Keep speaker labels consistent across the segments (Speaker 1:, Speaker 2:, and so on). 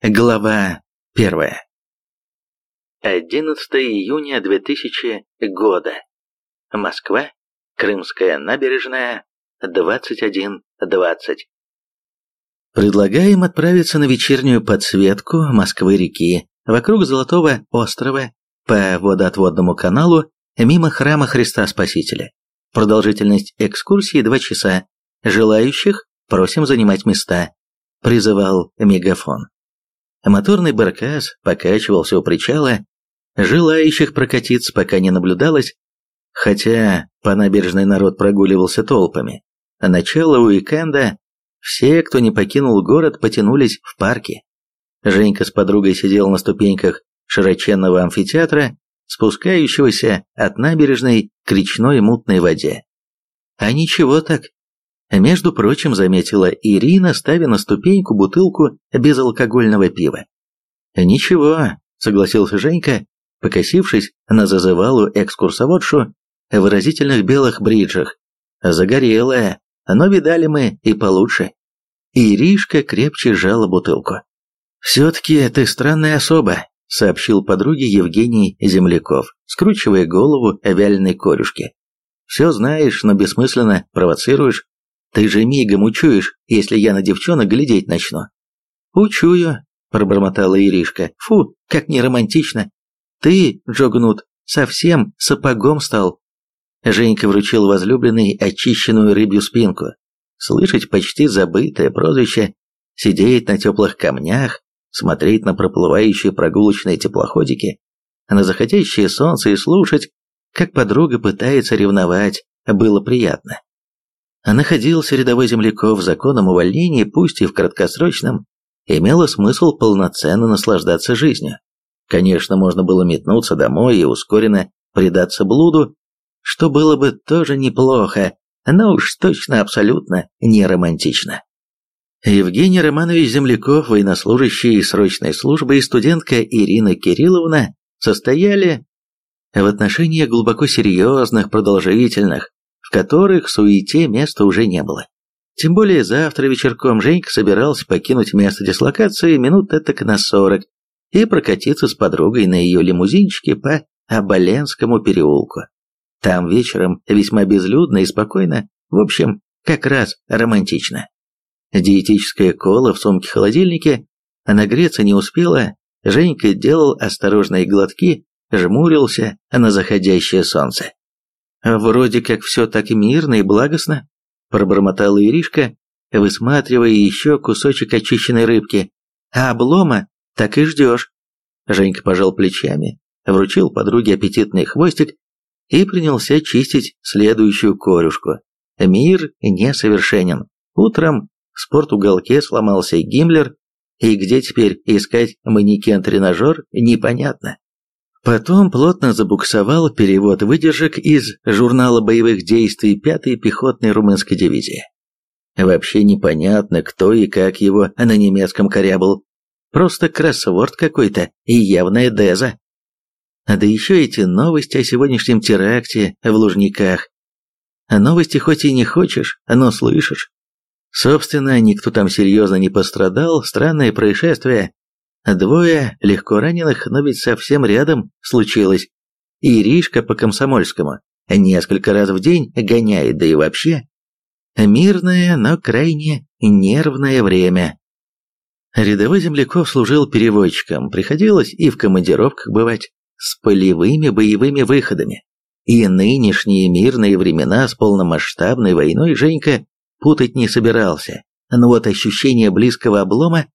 Speaker 1: Глава первая. 11 июня 2000 года. Москва. Крымская набережная. 21.20. Предлагаем отправиться на вечернюю подсветку Москвы-реки вокруг Золотого острова по водоотводному каналу мимо храма Христа Спасителя. Продолжительность экскурсии 2 часа. Желающих просим занимать места. Призывал мегафон. Моторный баркас покачивался у причала, желающих прокатиться пока не наблюдалось, хотя по набережной народ прогуливался толпами. А начало уикенда все, кто не покинул город, потянулись в парке. Женька с подругой сидел на ступеньках широченного амфитеатра, спускающегося от набережной к речной мутной воде. А ничего так, между прочим, заметила Ирина, ставя на ступеньку бутылку безалкогольного пива. «Ничего», — согласился Женька, покосившись на зазывалу экскурсоводшу в выразительных белых бриджах. «Загорелая, но видали мы и получше». Иришка крепче сжала бутылку. «Все-таки ты странная особа», — сообщил подруге Евгений Земляков, скручивая голову вяленой корюшке. «Все знаешь, но бессмысленно провоцируешь. Ты же мигом учуешь, если я на девчонок глядеть начну. Учую, пробормотала Иришка. Фу, как неромантично. Ты, Джогнут, совсем сапогом стал. Женька вручил возлюбленной очищенную рыбью спинку. Слышать почти забытое прозвище, сидеть на теплых камнях, смотреть на проплывающие прогулочные теплоходики, на заходящее солнце и слушать, как подруга пытается ревновать, было приятно. А находился рядовой земляков в законном увольнении, пусть и в краткосрочном, имело смысл полноценно наслаждаться жизнью. Конечно, можно было метнуться домой и ускоренно предаться блуду, что было бы тоже неплохо, но уж точно абсолютно не романтично. Евгений Романович Земляков, военнослужащий срочной службы и студентка Ирина Кирилловна состояли в отношениях глубоко серьезных, продолжительных, в которых суете места уже не было. Тем более завтра вечерком Женька собирался покинуть место дислокации минут так на сорок и прокатиться с подругой на ее лимузинчике по Оболенскому переулку. Там вечером весьма безлюдно и спокойно, в общем, как раз романтично. Диетическая кола в сумке-холодильнике, а нагреться не успела, Женька делал осторожные глотки, жмурился на заходящее солнце. «Вроде как все так мирно и благостно», – пробормотала Иришка, высматривая еще кусочек очищенной рыбки. «А облома так и ждешь». Женька пожал плечами, вручил подруге аппетитный хвостик и принялся чистить следующую корюшку. Мир несовершенен. Утром в спортуголке сломался Гиммлер, и где теперь искать манекен-тренажер, непонятно. Потом плотно забуксовал перевод выдержек из журнала боевых действий 5-й пехотной румынской дивизии. Вообще непонятно, кто и как его на немецком корябл. Просто кроссворд какой-то и явная деза. Да еще эти новости о сегодняшнем теракте в Лужниках. Новости хоть и не хочешь, но слышишь. Собственно, никто там серьезно не пострадал, странное происшествие, Двое легко раненых, но ведь совсем рядом случилось. Иришка по Комсомольскому несколько раз в день гоняет, да и вообще. Мирное, но крайне нервное время. Рядовой земляков служил переводчиком, приходилось и в командировках бывать, с полевыми боевыми выходами. И нынешние мирные времена с полномасштабной войной Женька путать не собирался, но вот ощущение близкого облома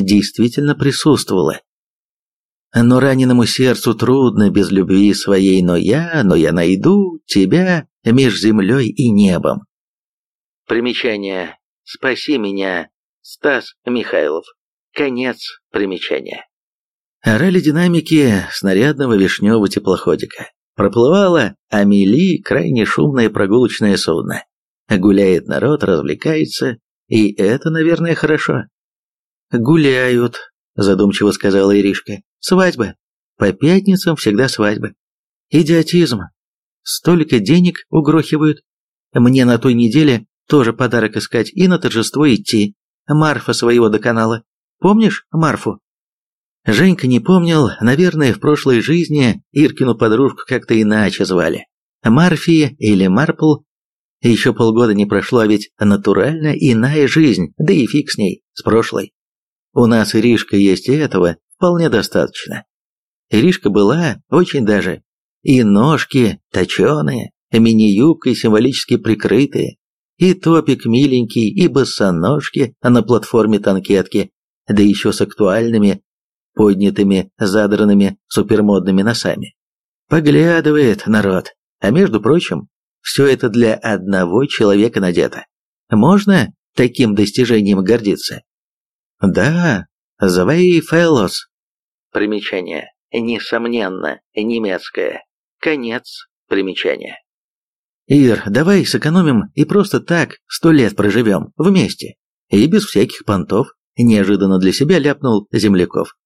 Speaker 1: действительно присутствовала. Но раненому сердцу трудно без любви своей, но я, но я найду тебя меж землей и небом. Примечание. Спаси меня, Стас Михайлов. Конец примечания. Орали динамики снарядного вишневого теплоходика. Проплывала Амели, крайне шумное прогулочное судно. Гуляет народ, развлекается, и это, наверное, хорошо. «Гуляют», – задумчиво сказала Иришка. «Свадьба. По пятницам всегда свадьба. Идиотизм. Столько денег угрохивают. Мне на той неделе тоже подарок искать и на торжество идти. Марфа своего доконала. Помнишь Марфу?» Женька не помнил, наверное, в прошлой жизни Иркину подружку как-то иначе звали. Марфия или Марпл. Еще полгода не прошло, а ведь натурально иная жизнь, да и фиг с ней, с прошлой. У нас Иришка есть и этого вполне достаточно. Иришка была очень даже. И ножки точеные, мини-юбкой символически прикрытые, и топик миленький, и босоножки на платформе танкетки, да еще с актуальными, поднятыми, задранными супермодными носами. Поглядывает народ. А между прочим, все это для одного человека надето. Можно таким достижением гордиться? Да, The Fellows. Примечание. Несомненно, немецкое. Конец примечания. Ир, давай сэкономим и просто так сто лет проживем, вместе. И без всяких понтов, неожиданно для себя ляпнул Земляков.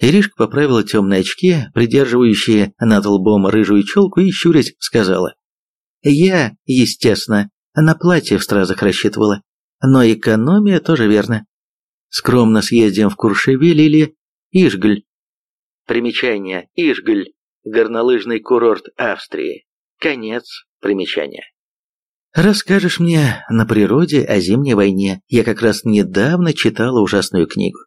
Speaker 1: Иришка поправила темные очки, придерживающие над лбом рыжую челку, и, щурясь, сказала. «Я, естественно, на платье в стразах рассчитывала, но экономия тоже верно. Скромно съездим в Куршевель или Ишгль». Примечание. Ишгль. Горнолыжный курорт Австрии. Конец примечания. Расскажешь мне на природе о зимней войне. Я как раз недавно читала ужасную книгу.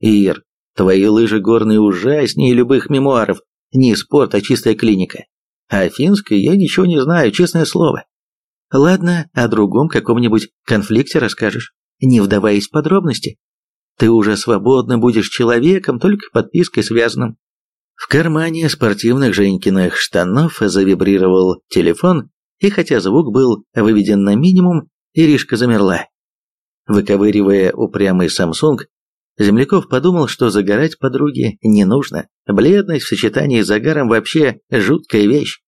Speaker 1: Ир, Твои лыжи горные ужаснее любых мемуаров. Не спорт, а чистая клиника. А финской я ничего не знаю, честное слово. Ладно, о другом каком-нибудь конфликте расскажешь, не вдаваясь в подробности. Ты уже свободно будешь человеком, только подпиской связанным. В кармане спортивных Женькиных штанов завибрировал телефон, и хотя звук был выведен на минимум, Иришка замерла. Выковыривая упрямый Samsung, Земляков подумал, что загорать подруге не нужно. Бледность в сочетании с загаром вообще жуткая вещь.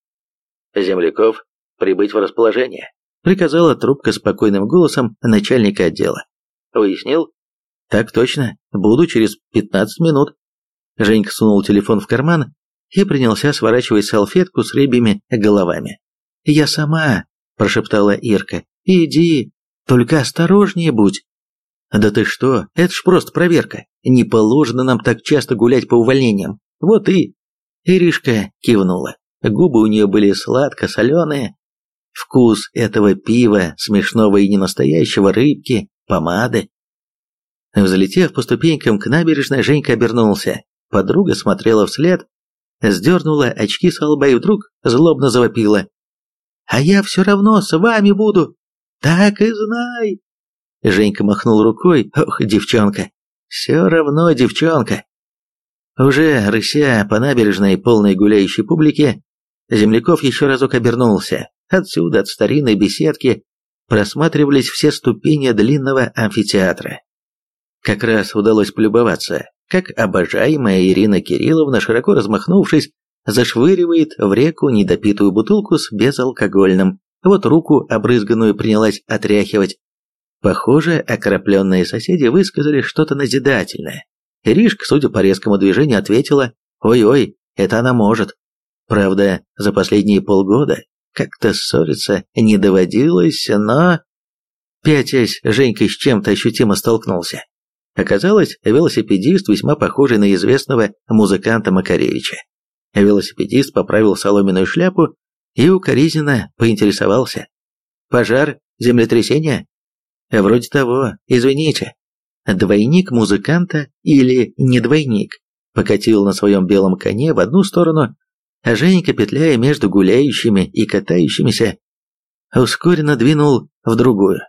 Speaker 1: Земляков, прибыть в расположение, приказала трубка спокойным голосом начальника отдела. Уяснил? Так точно, буду через 15 минут. Женька сунул телефон в карман и принялся сворачивать салфетку с рыбьими головами. «Я сама», – прошептала Ирка. «Иди, только осторожнее будь». «Да ты что, это ж просто проверка. Не положено нам так часто гулять по увольнениям. Вот и...» Иришка кивнула. Губы у нее были сладко-соленые. Вкус этого пива, смешного и ненастоящего рыбки, помады. Взлетев по ступенькам к набережной, Женька обернулся. Подруга смотрела вслед, сдернула очки с лба и вдруг злобно завопила. «А я все равно с вами буду! Так и знай!» Женька махнул рукой. Ох, девчонка. Все равно девчонка. Уже рыся по набережной полной гуляющей публики, Земляков еще разок обернулся. Отсюда, от старинной беседки, просматривались все ступени длинного амфитеатра. Как раз удалось полюбоваться, как обожаемая Ирина Кирилловна, широко размахнувшись, зашвыривает в реку недопитую бутылку с безалкогольным. Вот руку обрызганную принялась отряхивать. Похоже, окропленные соседи высказали что-то назидательное. Ришка, судя по резкому движению, ответила «Ой-ой, это она может». Правда, за последние полгода как-то ссориться не доводилось, но... Пятясь, Женька с чем-то ощутимо столкнулся. Оказалось, велосипедист, весьма похожий на известного музыканта Макаревича. Велосипедист поправил соломенную шляпу и укоризненно поинтересовался. «Пожар? Землетрясение?» Вроде того, извините. Двойник музыканта или не двойник покатил на своем белом коне в одну сторону, а Женька, петляя между гуляющими и катающимися, ускоренно двинул в другую.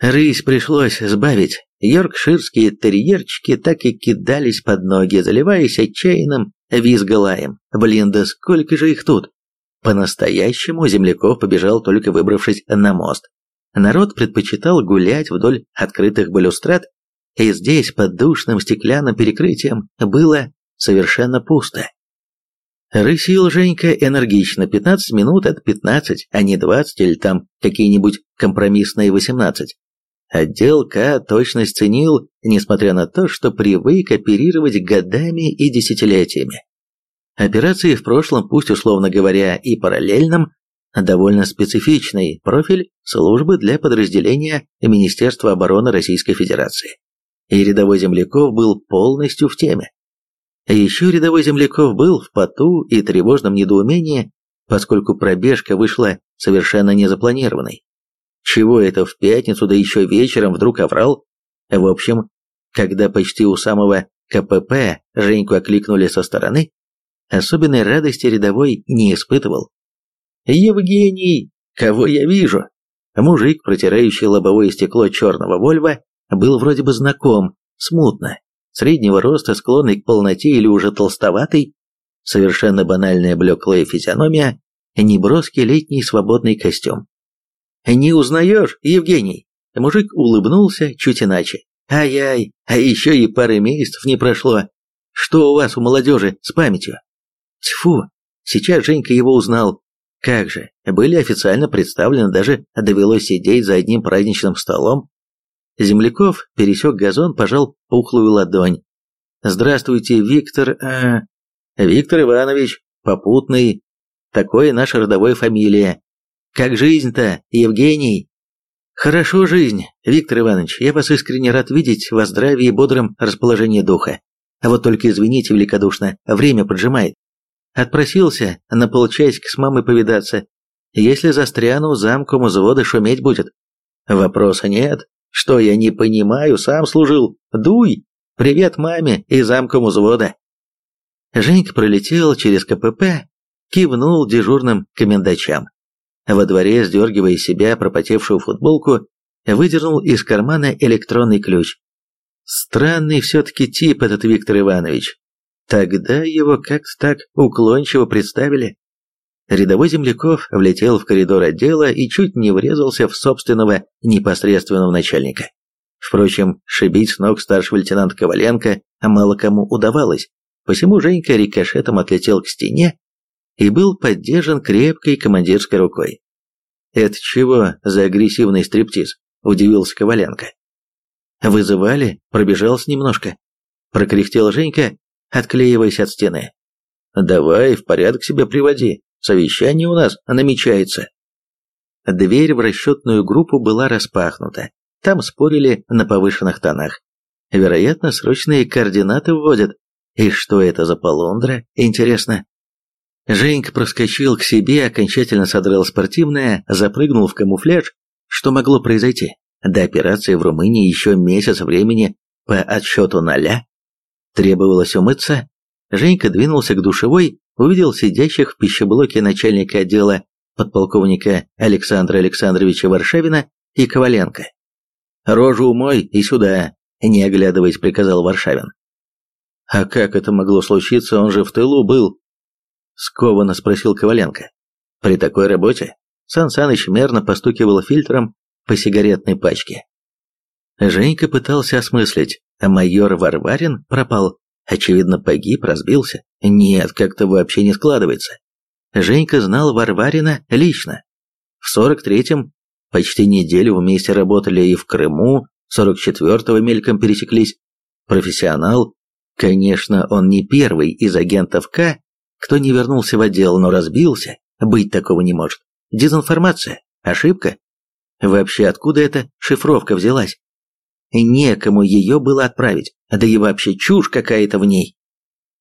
Speaker 1: Рысь пришлось сбавить. Йоркширские терьерчики так и кидались под ноги, заливаясь отчаянным визгалаем. Блин, да сколько же их тут! По-настоящему земляков побежал, только выбравшись на мост. Народ предпочитал гулять вдоль открытых балюстрад, и здесь под душным стеклянным перекрытием было совершенно пусто. Рысил Женька энергично, 15 минут это 15, а не 20 или там какие-нибудь компромиссные 18. Отдел К точность ценил, несмотря на то, что привык оперировать годами и десятилетиями. Операции в прошлом, пусть условно говоря и параллельном, довольно специфичный профиль службы для подразделения Министерства обороны Российской Федерации. И рядовой земляков был полностью в теме. Еще рядовой земляков был в поту и тревожном недоумении, поскольку пробежка вышла совершенно незапланированной. Чего это в пятницу, да еще вечером вдруг оврал? В общем, когда почти у самого КПП Женьку окликнули со стороны, особенной радости рядовой не испытывал. «Евгений, кого я вижу?» Мужик, протирающий лобовое стекло черного Вольва, был вроде бы знаком, смутно. Среднего роста, склонный к полноте или уже толстоватый, совершенно банальная блеклая физиономия, неброский летний свободный костюм. «Не узнаешь, Евгений?» Мужик улыбнулся чуть иначе. «Ай-яй, а еще и пары месяцев не прошло. Что у вас у молодежи с памятью?» Тьфу, сейчас Женька его узнал. Как же, были официально представлены, даже довелось сидеть за одним праздничным столом. Земляков пересек газон, пожал пухлую ладонь. «Здравствуйте, Виктор... Э, Виктор Иванович, попутный. Такое наша родовая фамилия. Как жизнь-то, Евгений?» «Хорошо жизнь, Виктор Иванович. Я вас искренне рад видеть во здравии и бодром расположении духа. А вот только извините великодушно, время поджимает. Отпросился на полчасика с мамой повидаться. Если застряну, замком взвода шуметь будет. Вопроса нет. Что я не понимаю, сам служил. Дуй! Привет маме и замком взвода. Женька пролетел через КПП, кивнул дежурным комендачам. Во дворе, сдергивая себя пропотевшую футболку, выдернул из кармана электронный ключ. Странный все-таки тип этот Виктор Иванович. Тогда его как-то так уклончиво представили. Рядовой земляков влетел в коридор отдела и чуть не врезался в собственного непосредственного начальника. Впрочем, шибить с ног старшего лейтенанта Коваленко мало кому удавалось, посему Женька рикошетом отлетел к стене и был поддержан крепкой командирской рукой. «Это чего за агрессивный стриптиз?» – удивился Коваленко. «Вызывали, пробежался немножко», – прокряхтел Женька отклеиваясь от стены. «Давай в порядок себя приводи, совещание у нас намечается». Дверь в расчетную группу была распахнута. Там спорили на повышенных тонах. Вероятно, срочные координаты вводят. И что это за полундра, интересно? Женька проскочил к себе, окончательно содрал спортивное, запрыгнул в камуфляж. Что могло произойти? До операции в Румынии еще месяц времени по отсчету ноля. Требовалось умыться. Женька двинулся к душевой, увидел сидящих в пищеблоке начальника отдела подполковника Александра Александровича Варшавина и Коваленко. «Рожу умой и сюда», – не оглядываясь, приказал Варшавин. «А как это могло случиться, он же в тылу был?» – скованно спросил Коваленко. «При такой работе?» Сан Саныч мерно постукивал фильтром по сигаретной пачке. Женька пытался осмыслить, а майор Варварин пропал. Очевидно, погиб, разбился. Нет, как-то вообще не складывается. Женька знал Варварина лично. В 43-м почти неделю вместе работали и в Крыму, 44-го мельком пересеклись. Профессионал. Конечно, он не первый из агентов К, кто не вернулся в отдел, но разбился. Быть такого не может. Дезинформация? Ошибка? Вообще, откуда эта шифровка взялась? некому ее было отправить, да и вообще чушь какая-то в ней.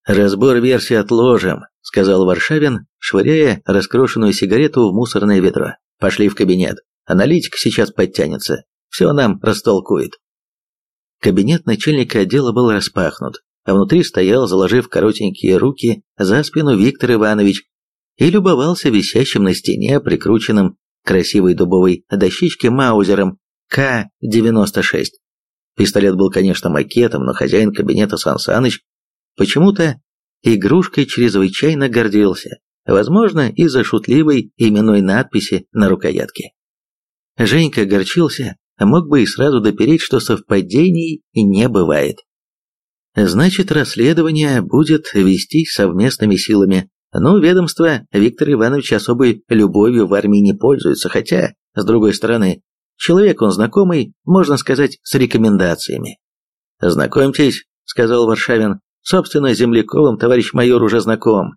Speaker 1: «Разбор версии отложим», — сказал Варшавин, швыряя раскрошенную сигарету в мусорное ведро. «Пошли в кабинет. Аналитик сейчас подтянется. Все нам растолкует». Кабинет начальника отдела был распахнут, а внутри стоял, заложив коротенькие руки за спину Виктор Иванович и любовался висящим на стене, прикрученным красивой дубовой дощечке Маузером К-96. Пистолет был, конечно, макетом, но хозяин кабинета Сан Саныч почему-то игрушкой чрезвычайно гордился, возможно, из-за шутливой именной надписи на рукоятке. Женька огорчился, мог бы и сразу допереть, что совпадений не бывает. Значит, расследование будет вестись совместными силами. Но ведомство Виктор Иванович особой любовью в армии не пользуется, хотя, с другой стороны, Человек он знакомый, можно сказать, с рекомендациями. «Знакомьтесь», — сказал Варшавин, — «собственно, Земляковым товарищ майор уже знаком».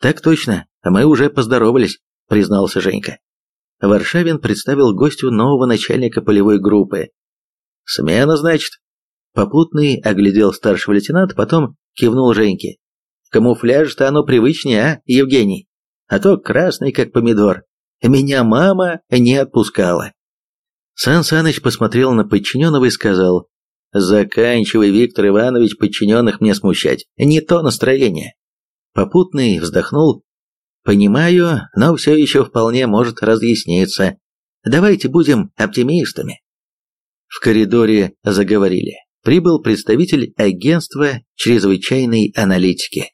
Speaker 1: «Так точно, мы уже поздоровались», — признался Женька. Варшавин представил гостю нового начальника полевой группы. «Смена, значит?» Попутный оглядел старшего лейтенанта, потом кивнул Женьке. В камуфляже-то оно привычнее, а, Евгений? А то красный, как помидор. Меня мама не отпускала. Сан Саныч посмотрел на подчиненного и сказал, «Заканчивай, Виктор Иванович, подчиненных мне смущать. Не то настроение». Попутный вздохнул. «Понимаю, но все еще вполне может разъясниться. Давайте будем оптимистами». В коридоре заговорили. Прибыл представитель агентства чрезвычайной аналитики.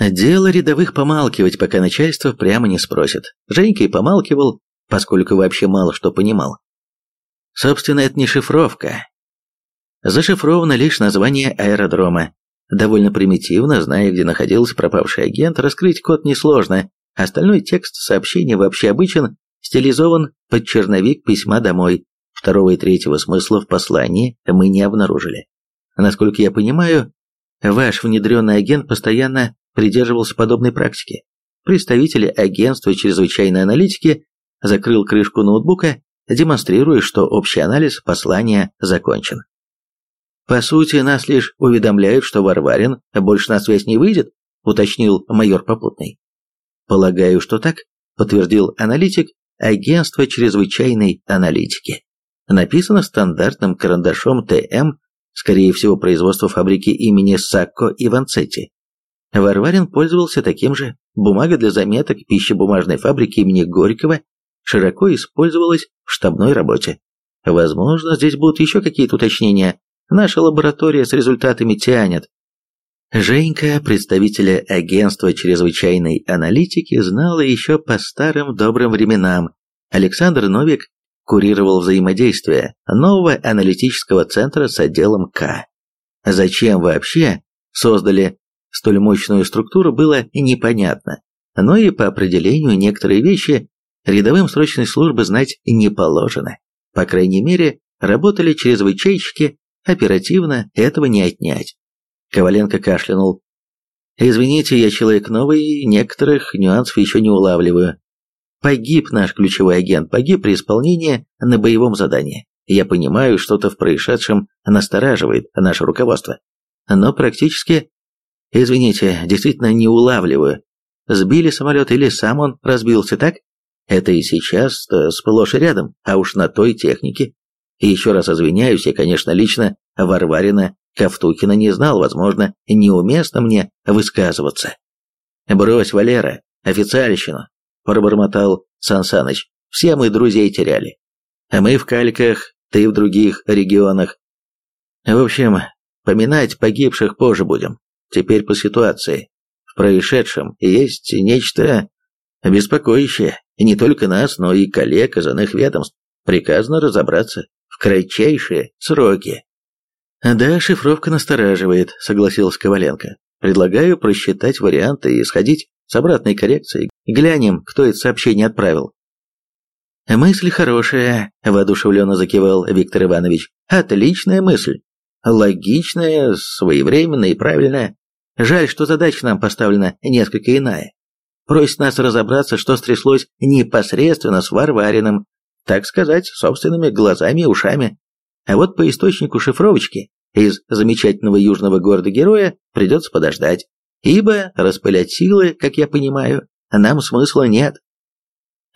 Speaker 1: Дело рядовых помалкивать, пока начальство прямо не спросит. Женька и помалкивал, поскольку вообще мало что понимал. Собственно, это не шифровка. Зашифровано лишь название аэродрома. Довольно примитивно, зная, где находился пропавший агент, раскрыть код несложно. Остальной текст сообщения вообще обычен, стилизован под черновик письма домой. Второго и третьего смысла в послании мы не обнаружили. Насколько я понимаю, ваш внедренный агент постоянно придерживался подобной практики. Представитель агентства чрезвычайной аналитики закрыл крышку ноутбука, демонстрируя, что общий анализ послания закончен. «По сути, нас лишь уведомляют, что Варварин больше на связь не выйдет», уточнил майор Попутный. «Полагаю, что так», подтвердил аналитик агентства чрезвычайной аналитики. Написано стандартным карандашом ТМ, скорее всего, производство фабрики имени Сакко и Ванцетти. Варварин пользовался таким же. Бумага для заметок пищебумажной фабрики имени Горького широко использовалась в штабной работе. Возможно, здесь будут еще какие-то уточнения, Наша лаборатория с результатами тянет. Женька, представителя агентства чрезвычайной аналитики, знала еще по старым добрым временам. Александр Новик курировал взаимодействие нового аналитического центра с отделом К. Зачем вообще создали столь мощную структуру, было непонятно. Но и по определению некоторые вещи рядовым срочной службы знать не положено. По крайней мере, работали чрезвычайщики Оперативно этого не отнять. Коваленко кашлянул. «Извините, я человек новый, некоторых нюансов еще не улавливаю. Погиб наш ключевой агент, погиб при исполнении на боевом задании. Я понимаю, что-то в происшедшем настораживает наше руководство. Но практически... Извините, действительно не улавливаю. Сбили самолет или сам он разбился, так? Это и сейчас сплошь и рядом, а уж на той технике и еще раз извиняюсь, я, конечно, лично Варварина Ковтукина не знал, возможно, неуместно мне высказываться. «Брось, Валера, официальщину», – пробормотал Сансаныч. «Все мы друзей теряли. А мы в Кальках, ты в других регионах. В общем, поминать погибших позже будем. Теперь по ситуации. В происшедшем есть нечто беспокоящее. Не только нас, но и коллег из иных ведомств. Приказано разобраться кратчайшие сроки. Да, шифровка настораживает, согласился Коваленко. Предлагаю просчитать варианты и сходить с обратной коррекцией. Глянем, кто это сообщение отправил. Мысль хорошая, воодушевленно закивал Виктор Иванович. Отличная мысль. Логичная, своевременная и правильная. Жаль, что задача нам поставлена несколько иная. Просит нас разобраться, что стряслось непосредственно с Варвариным, так сказать, собственными глазами и ушами. А вот по источнику шифровочки из замечательного южного города-героя придется подождать, ибо распылять силы, как я понимаю, нам смысла нет.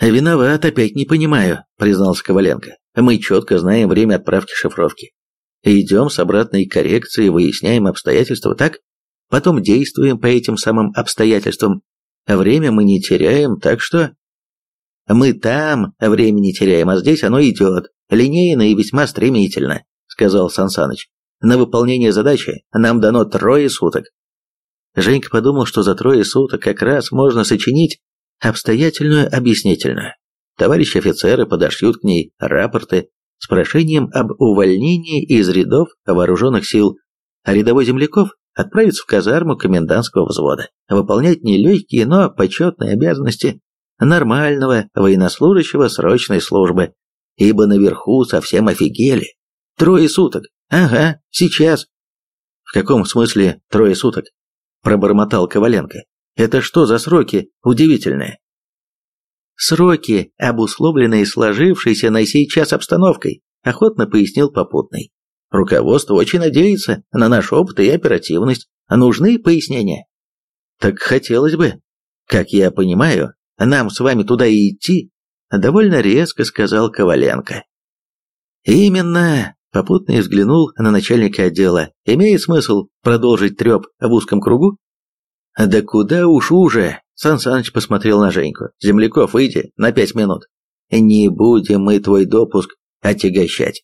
Speaker 1: «Виноват, опять не понимаю», — признался Коваленко. «Мы четко знаем время отправки шифровки. Идем с обратной коррекцией, выясняем обстоятельства, так? Потом действуем по этим самым обстоятельствам. Время мы не теряем, так что мы там времени теряем, а здесь оно идет, линейно и весьма стремительно», — сказал Сансаныч. «На выполнение задачи нам дано трое суток». Женька подумал, что за трое суток как раз можно сочинить обстоятельную объяснительную. Товарищи офицеры подошьют к ней рапорты с прошением об увольнении из рядов вооруженных сил, а рядовой земляков отправится в казарму комендантского взвода, выполнять нелегкие, но почетные обязанности нормального военнослужащего срочной службы, ибо наверху совсем офигели. Трое суток. Ага, сейчас. В каком смысле трое суток? Пробормотал Коваленко. Это что за сроки удивительные? Сроки, обусловленные сложившейся на сей час обстановкой, охотно пояснил попутный. Руководство очень надеется на наш опыт и оперативность. Нужны пояснения? Так хотелось бы. Как я понимаю, нам с вами туда и идти, довольно резко сказал Коваленко. Именно, попутно взглянул на начальника отдела. Имеет смысл продолжить треп в узком кругу? Да куда уж уже, Сан Саныч посмотрел на Женьку. Земляков, выйди на пять минут. Не будем мы твой допуск отягощать.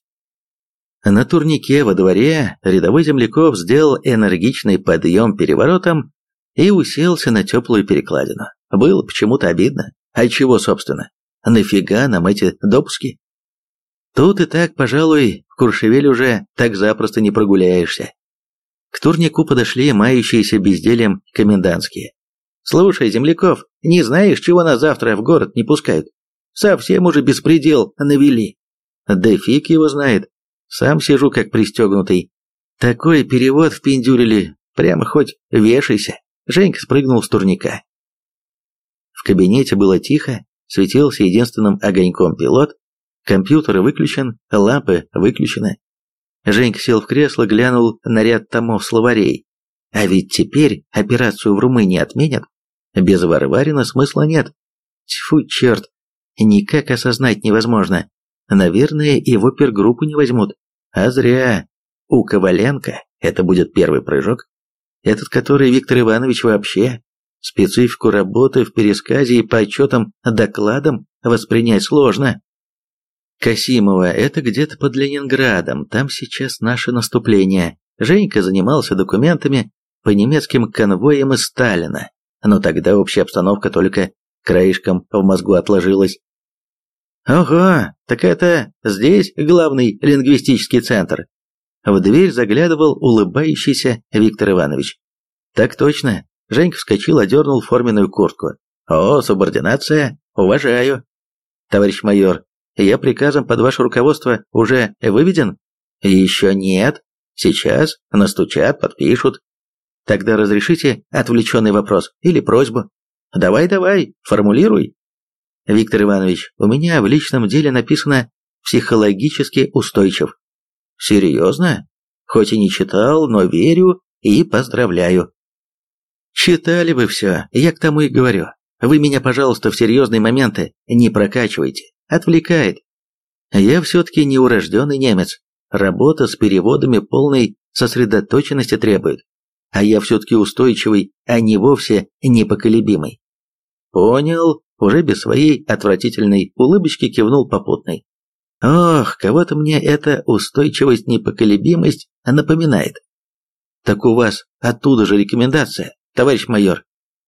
Speaker 1: На турнике во дворе рядовой земляков сделал энергичный подъем переворотом и уселся на теплую перекладину. Было почему-то обидно. А чего, собственно? Нафига нам эти допуски? Тут и так, пожалуй, в Куршевель уже так запросто не прогуляешься. К турнику подошли мающиеся бездельем комендантские. «Слушай, земляков, не знаешь, чего нас завтра в город не пускают? Совсем уже беспредел навели». «Да фиг его знает. Сам сижу как пристегнутый. Такой перевод впендюрили, прямо хоть вешайся». Женька спрыгнул с турника. В кабинете было тихо, светился единственным огоньком пилот, компьютер выключен, лампы выключены. Женька сел в кресло, глянул на ряд томов словарей. А ведь теперь операцию в Румынии отменят. Без Варварина смысла нет. Тьфу, черт, никак осознать невозможно. Наверное, и в опергруппу не возьмут. А зря. У Коваленко это будет первый прыжок. Этот, который Виктор Иванович вообще специфику работы в пересказе и по отчетам докладам воспринять сложно. Касимова, это где-то под Ленинградом, там сейчас наше наступление. Женька занимался документами по немецким конвоям из Сталина, но тогда общая обстановка только краешком в мозгу отложилась. «Ого, так это здесь главный лингвистический центр?» В дверь заглядывал улыбающийся Виктор Иванович. «Так точно». Женька вскочил, одернул форменную куртку. «О, субординация! Уважаю!» «Товарищ майор, я приказом под ваше руководство уже выведен? Еще нет. Сейчас настучат, подпишут. Тогда разрешите отвлеченный вопрос или просьбу? Давай-давай, формулируй. Виктор Иванович, у меня в личном деле написано «психологически устойчив». Серьезно? Хоть и не читал, но верю и поздравляю. Читали вы все, я к тому и говорю. Вы меня, пожалуйста, в серьезные моменты не прокачивайте отвлекает. Я все-таки неурожденный немец. Работа с переводами полной сосредоточенности требует. А я все-таки устойчивый, а не вовсе непоколебимый. Понял, уже без своей отвратительной улыбочки кивнул попутный. Ох, кого-то мне эта устойчивость, непоколебимость напоминает. Так у вас оттуда же рекомендация, товарищ майор.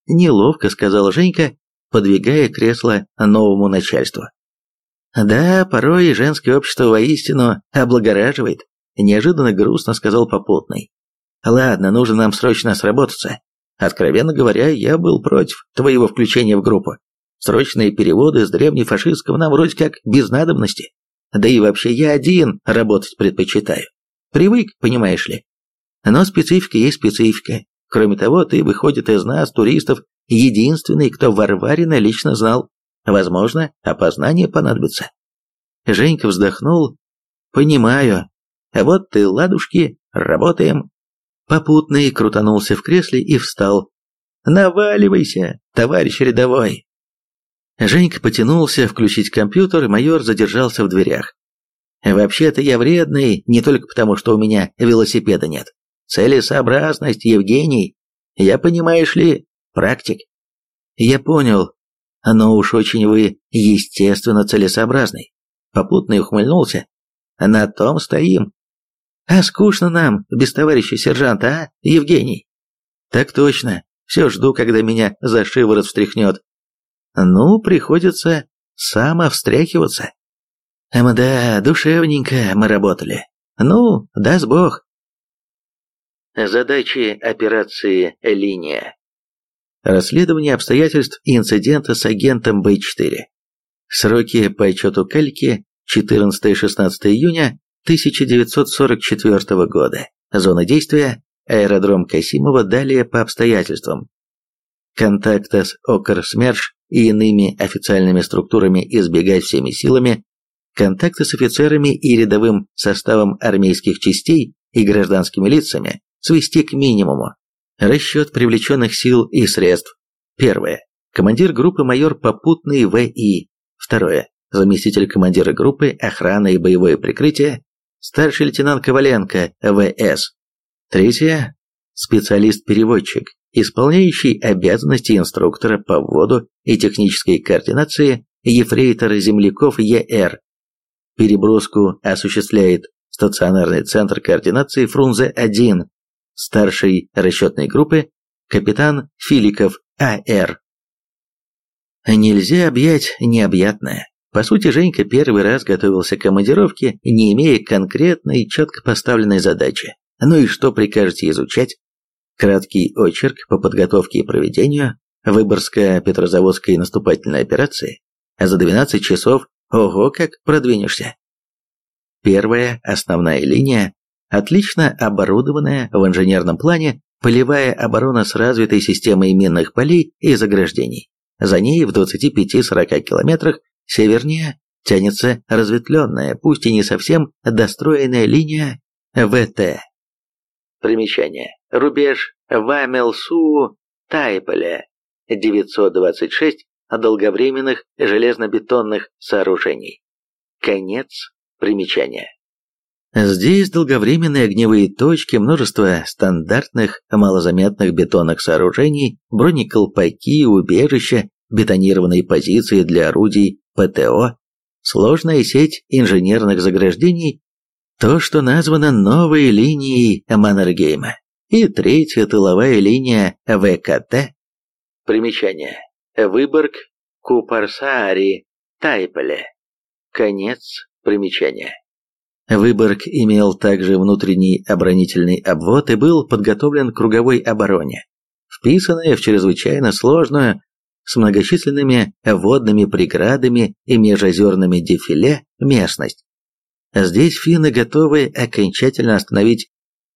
Speaker 1: Неловко, сказал Женька, подвигая кресло новому начальству. Да, порой женское общество воистину облагораживает, неожиданно грустно сказал попутный. Ладно, нужно нам срочно сработаться. Откровенно говоря, я был против твоего включения в группу. Срочные переводы с древнефашистского нам вроде как без надобности. Да и вообще я один работать предпочитаю. Привык, понимаешь ли. Но специфика есть специфика. Кроме того, ты, выходит, из нас, туристов, единственный, кто Варварина лично знал. Возможно, опознание понадобится. Женька вздохнул. Понимаю. Вот ты, ладушки, работаем. Попутный крутанулся в кресле и встал. Наваливайся, товарищ рядовой. Женька потянулся включить компьютер, майор задержался в дверях. «Вообще-то я вредный, не только потому, что у меня велосипеда нет. Целесообразность, Евгений. Я, понимаешь ли, практик». «Я понял, но уж очень вы, естественно, целесообразный. Попутно ухмыльнулся. На том стоим. А скучно нам, без товарища сержанта, а, Евгений? Так точно. Все жду, когда меня за шиворот встряхнет. Ну, приходится самовстряхиваться. Мда, душевненько мы работали. Ну, даст бог. Задачи операции «Линия». Расследование обстоятельств инцидента с агентом Б-4. Сроки по отчету Кальки 14-16 июня 1944 года. Зона действия – аэродром Касимова, далее по обстоятельствам. Контакта с ОКР СМЕРШ и иными официальными структурами избегать всеми силами. контакты с офицерами и рядовым составом армейских частей и гражданскими лицами свести к минимуму. Расчет привлеченных сил и средств. Первое. Командир группы майор Попутный В.И. Второе. Заместитель командира группы охраны и боевое прикрытие старший лейтенант Коваленко В.С. Третье. Специалист-переводчик, исполняющий обязанности инструктора по вводу и технической координации ефрейтор земляков Е.Р. Переброску осуществляет стационарный центр координации Фрунзе-1, старший расчетной группы капитан Филиков А.Р. Нельзя объять необъятное. По сути, Женька первый раз готовился к командировке, не имея конкретной и четко поставленной задачи. Ну и что прикажете изучать? Краткий очерк по подготовке и проведению Выборгско-Петрозаводской наступательной операции. А за 12 часов, ого, как продвинешься. Первая основная линия, отлично оборудованная в инженерном плане, полевая оборона с развитой системой минных полей и заграждений. За ней в 25-40 километрах севернее тянется разветвленная, пусть и не совсем достроенная линия ВТ. Примечание. Рубеж Вамелсу-Тайполя 926 долговременных железнобетонных сооружений. Конец примечания. Здесь долговременные огневые точки, множество стандартных малозаметных бетонных сооружений, бронеколпаки, убежища, бетонированные позиции для орудий ПТО, сложная сеть инженерных заграждений, то, что названо новой линией Маннергейма, и третья тыловая линия ВКТ. Примечание. Выборг, Купарсаари, Тайполе. Конец примечания. Выборг имел также внутренний оборонительный обвод и был подготовлен к круговой обороне, вписанная в чрезвычайно сложную, с многочисленными водными преградами и межозерными дефиле местность. Здесь финны готовы окончательно остановить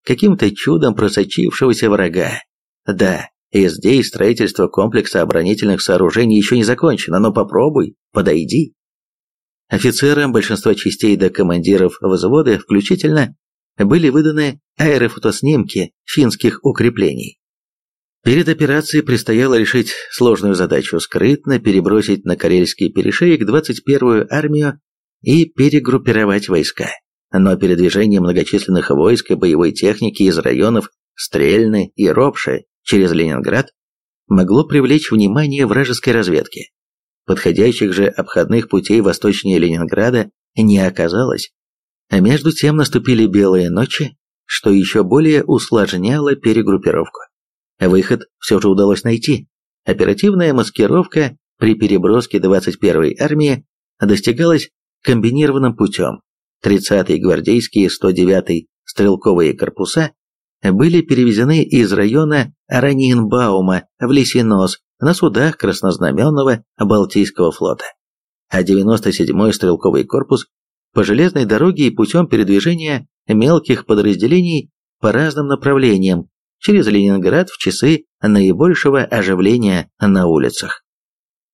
Speaker 1: каким-то чудом просочившегося врага. Да, и здесь строительство комплекса оборонительных сооружений еще не закончено, но попробуй, подойди. Офицерам большинства частей до командиров взвода включительно были выданы аэрофотоснимки финских укреплений. Перед операцией предстояло решить сложную задачу – скрытно перебросить на Карельский перешеек 21-ю армию и перегруппировать войска. Но передвижение многочисленных войск и боевой техники из районов Стрельны и Ропши через Ленинград могло привлечь внимание вражеской разведки. Подходящих же обходных путей восточнее Ленинграда не оказалось. А между тем наступили белые ночи, что еще более усложняло перегруппировку. Выход все же удалось найти. Оперативная маскировка при переброске 21-й армии достигалась комбинированным путем. 30-й гвардейские и 109-й стрелковые корпуса были перевезены из района Ранинбаума в Лисинос на судах краснознаменного Балтийского флота, а 97-й стрелковый корпус по железной дороге и путем передвижения мелких подразделений по разным направлениям через Ленинград в часы наибольшего оживления на улицах.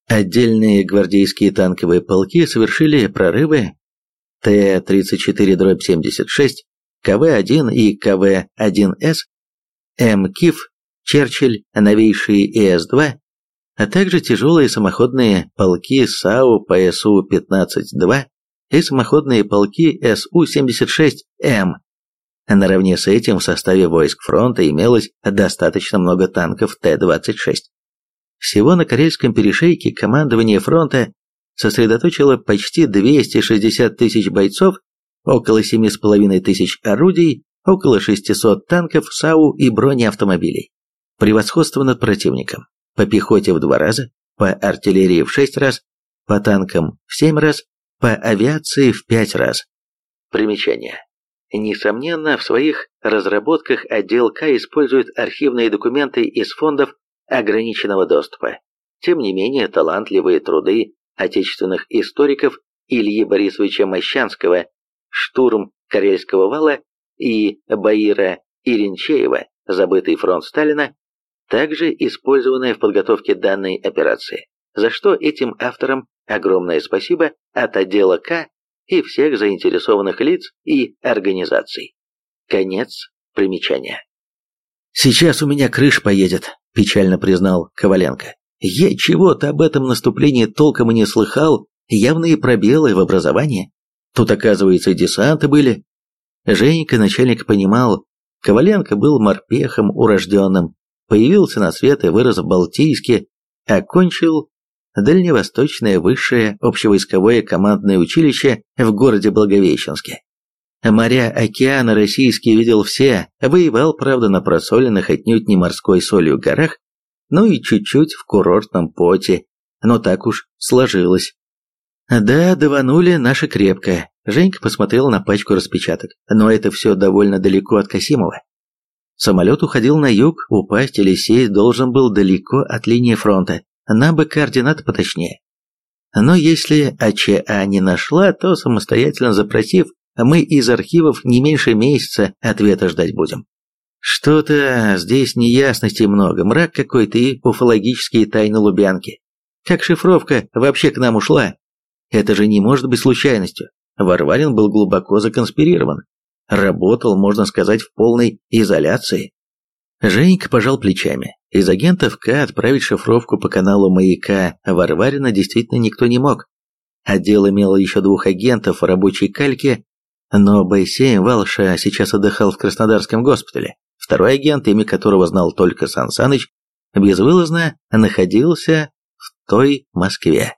Speaker 1: Отдельные гвардейские танковые полки совершили прорывы Т-34-76, КВ-1 и КВ-1С, МКИФ, Черчилль, новейшие ИС-2, а также тяжелые самоходные полки САУ ПСУ-15-2 и самоходные полки СУ-76М. Наравне с этим в составе войск фронта имелось достаточно много танков Т-26. Всего на Карельском перешейке командование фронта сосредоточило почти 260 тысяч бойцов, около 7,5 тысяч орудий, около 600 танков, САУ и бронеавтомобилей. Превосходство над противником. По пехоте в два раза, по артиллерии в шесть раз, по танкам в семь раз, по авиации в пять раз. Примечание. Несомненно, в своих разработках отдел К использует архивные документы из фондов ограниченного доступа. Тем не менее, талантливые труды отечественных историков Ильи Борисовича Мощанского «Штурм Карельского вала» и Баира Иринчеева «Забытый фронт Сталина» также использованы в подготовке данной операции, за что этим авторам огромное спасибо от отдела К и всех заинтересованных лиц и организаций. Конец примечания. «Сейчас у меня крыш поедет», – печально признал Коваленко. «Я чего-то об этом наступлении толком и не слыхал, явные пробелы в образовании. Тут, оказывается, десанты были». Женька, начальник, понимал, Коваленко был морпехом урожденным, появился на свет и вырос в Балтийске, окончил Дальневосточное высшее общевойсковое командное училище в городе Благовещенске. Моря океана российский видел все, воевал, правда, на просоленных отнюдь не морской солью горах, ну и чуть-чуть в курортном поте, но так уж сложилось. Да, даванули наши крепко. Женька посмотрел на пачку распечаток, но это все довольно далеко от Касимова. Самолет уходил на юг, упасть или сесть должен был далеко от линии фронта, нам бы координаты поточнее. Но если АЧА не нашла, то самостоятельно запросив, мы из архивов не меньше месяца ответа ждать будем. Что-то здесь неясностей много, мрак какой-то и уфологические тайны Лубянки. Как шифровка вообще к нам ушла? Это же не может быть случайностью. Варварин был глубоко законспирирован. Работал, можно сказать, в полной изоляции. Женька пожал плечами. Из агентов К отправить шифровку по каналу «Маяка» Варварина действительно никто не мог. Отдел имел еще двух агентов в рабочей кальке, но Б-7 Валша сейчас отдыхал в Краснодарском госпитале. Второй агент, имя которого знал только Сан безвылазно находился в той Москве.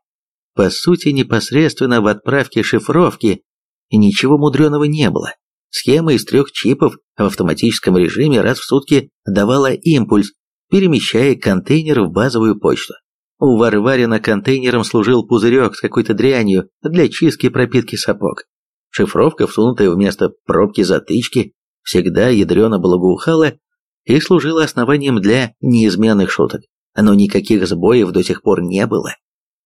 Speaker 1: По сути, непосредственно в отправке шифровки ничего мудреного не было. Схема из трех чипов в автоматическом режиме раз в сутки давала импульс, перемещая контейнер в базовую почту. У Варварина контейнером служил пузырек с какой-то дрянью для чистки пропитки сапог. Шифровка, всунутая вместо пробки-затычки, всегда ядрено благоухала и служила основанием для неизменных шуток. Но никаких сбоев до сих пор не было.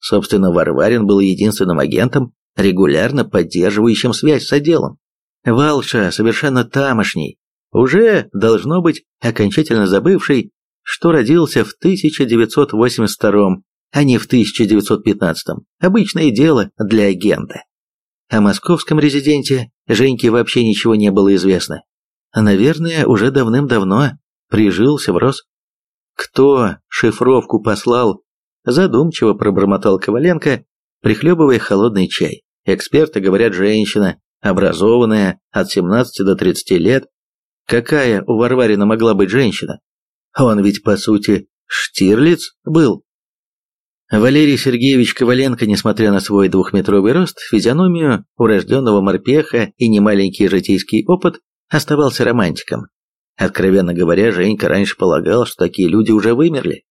Speaker 1: Собственно, Варварин был единственным агентом, регулярно поддерживающим связь с отделом. Валша, совершенно тамошний, уже, должно быть, окончательно забывший, что родился в 1982 а не в 1915 Обычное дело для агента. О московском резиденте Женьке вообще ничего не было известно. Наверное, уже давным-давно прижился в Рос. Кто шифровку послал? Задумчиво пробормотал Коваленко, прихлебывая холодный чай. Эксперты говорят, женщина, образованная, от 17 до 30 лет. Какая у Варварина могла быть женщина? Он ведь, по сути, Штирлиц был. Валерий Сергеевич Коваленко, несмотря на свой двухметровый рост, физиономию урожденного морпеха и немаленький житейский опыт, оставался романтиком. Откровенно говоря, Женька раньше полагал, что такие люди уже вымерли.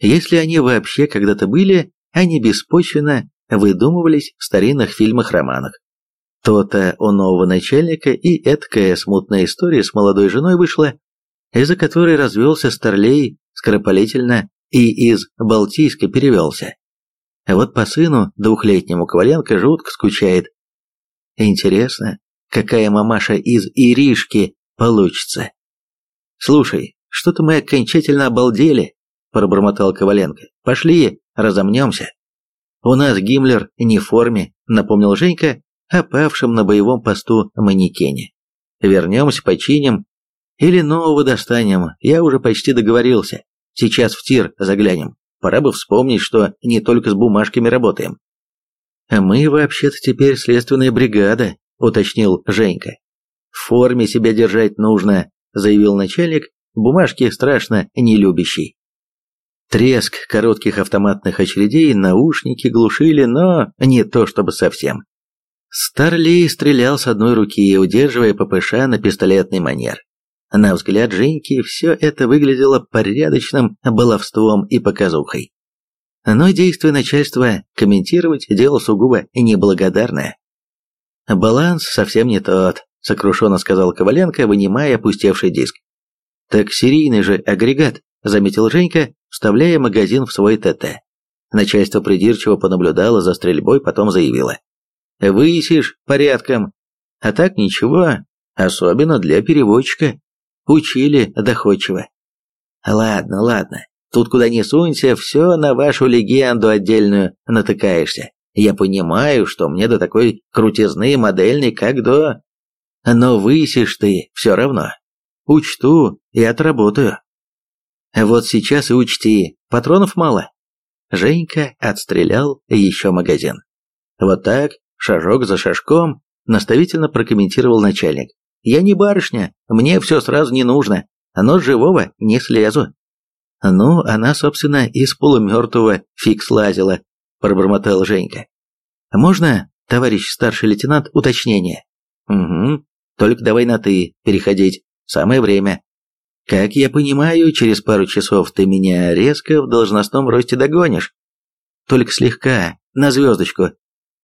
Speaker 1: Если они вообще когда-то были, они беспочвенно выдумывались в старинных фильмах-романах. То-то у нового начальника и эткая смутная история с молодой женой вышла, из-за которой развелся Старлей скоропалительно и из Балтийска перевелся. Вот по сыну, двухлетнему Коваленко, жутко скучает. Интересно, какая мамаша из Иришки получится? Слушай, что-то мы окончательно обалдели, пробормотал Коваленко. Пошли, разомнемся. У нас Гиммлер не в форме, напомнил Женька, опавшем на боевом посту манекене. Вернемся, починим. Или нового достанем, я уже почти договорился. Сейчас в тир заглянем. Пора бы вспомнить, что не только с бумажками работаем. «Мы вообще-то теперь следственная бригада», — уточнил Женька. «В форме себя держать нужно», — заявил начальник, бумажки страшно не любящий. Треск коротких автоматных очередей наушники глушили, но не то чтобы совсем. Старлей стрелял с одной руки, удерживая ППШ на пистолетный манер. На взгляд Женьки все это выглядело порядочным баловством и показухой. Но действие начальства комментировать дело сугубо неблагодарное. «Баланс совсем не тот», — сокрушенно сказал Коваленко, вынимая опустевший диск. «Так серийный же агрегат», — заметил Женька, вставляя магазин в свой ТТ. Начальство придирчиво понаблюдало за стрельбой, потом заявило. Высишь порядком. А так ничего, особенно для переводчика. Учили доходчиво. Ладно, ладно, тут куда ни сунься, все на вашу легенду отдельную натыкаешься. Я понимаю, что мне до такой крутизны модельной, как до... Но высишь ты все равно. Учту и отработаю. Вот сейчас и учти, патронов мало. Женька отстрелял еще магазин. Вот так, шажок за шажком, наставительно прокомментировал начальник. Я не барышня, мне все сразу не нужно, но живого не слезу. Ну, она, собственно, из полумертвого фиг слазила, пробормотал Женька. Можно, товарищ старший лейтенант, уточнение? Угу, только давай на «ты» переходить, самое время. Как я понимаю, через пару часов ты меня резко в должностном росте догонишь. Только слегка, на звездочку.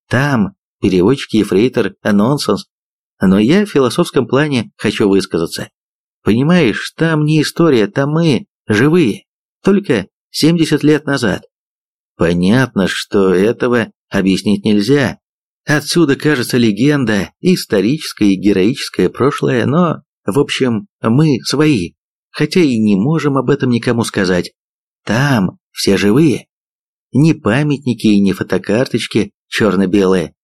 Speaker 1: Там переводчик ефрейтор нонсенс. Но я в философском плане хочу высказаться. Понимаешь, там не история, там мы, живые. Только 70 лет назад. Понятно, что этого объяснить нельзя. Отсюда, кажется, легенда, историческое и героическое прошлое, но, в общем, мы свои хотя и не можем об этом никому сказать. Там все живые. Ни памятники и ни фотокарточки черно-белые.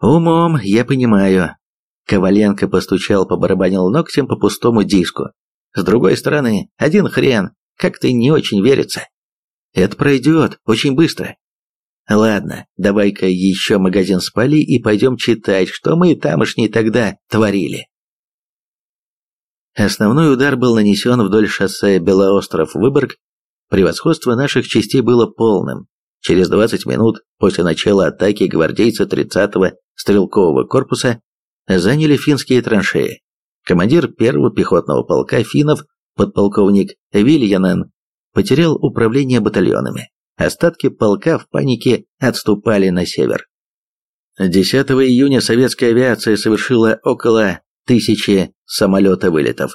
Speaker 1: Умом я понимаю. Коваленко постучал, побарабанил ногтем по пустому диску. С другой стороны, один хрен, как-то не очень верится. Это пройдет очень быстро. Ладно, давай-ка еще магазин спали и пойдем читать, что мы тамошние тогда творили. Основной удар был нанесен вдоль шоссе Белоостров-Выборг. Превосходство наших частей было полным. Через 20 минут после начала атаки гвардейцы 30-го стрелкового корпуса заняли финские траншеи. Командир первого пехотного полка финнов, подполковник Вильянен, потерял управление батальонами. Остатки полка в панике отступали на север. 10 июня советская авиация совершила около тысячи самолета-вылетов.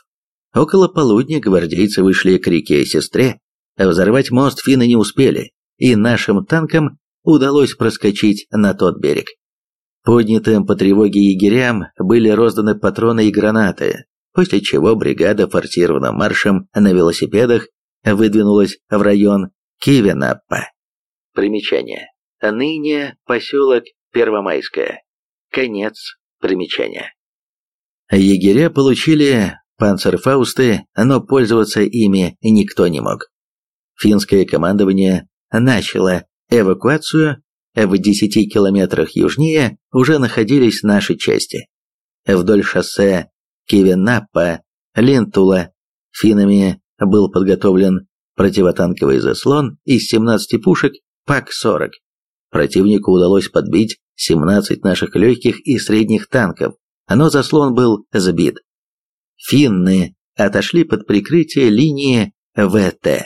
Speaker 1: Около полудня гвардейцы вышли к реке Сестре, взорвать мост финны не успели, и нашим танкам удалось проскочить на тот берег. Поднятым по тревоге егерям были розданы патроны и гранаты, после чего бригада форсированным маршем на велосипедах выдвинулась в район Кивенаппа. Примечание. Ныне поселок Первомайское. Конец примечания. Егеря получили панцерфаусты, но пользоваться ими никто не мог. Финское командование начало эвакуацию, в 10 километрах южнее уже находились наши части. Вдоль шоссе Кивенаппа, Линтула финами был подготовлен противотанковый заслон из 17 пушек ПАК-40. Противнику удалось подбить 17 наших легких и средних танков, но заслон был сбит. Финны отошли под прикрытие линии ВТ.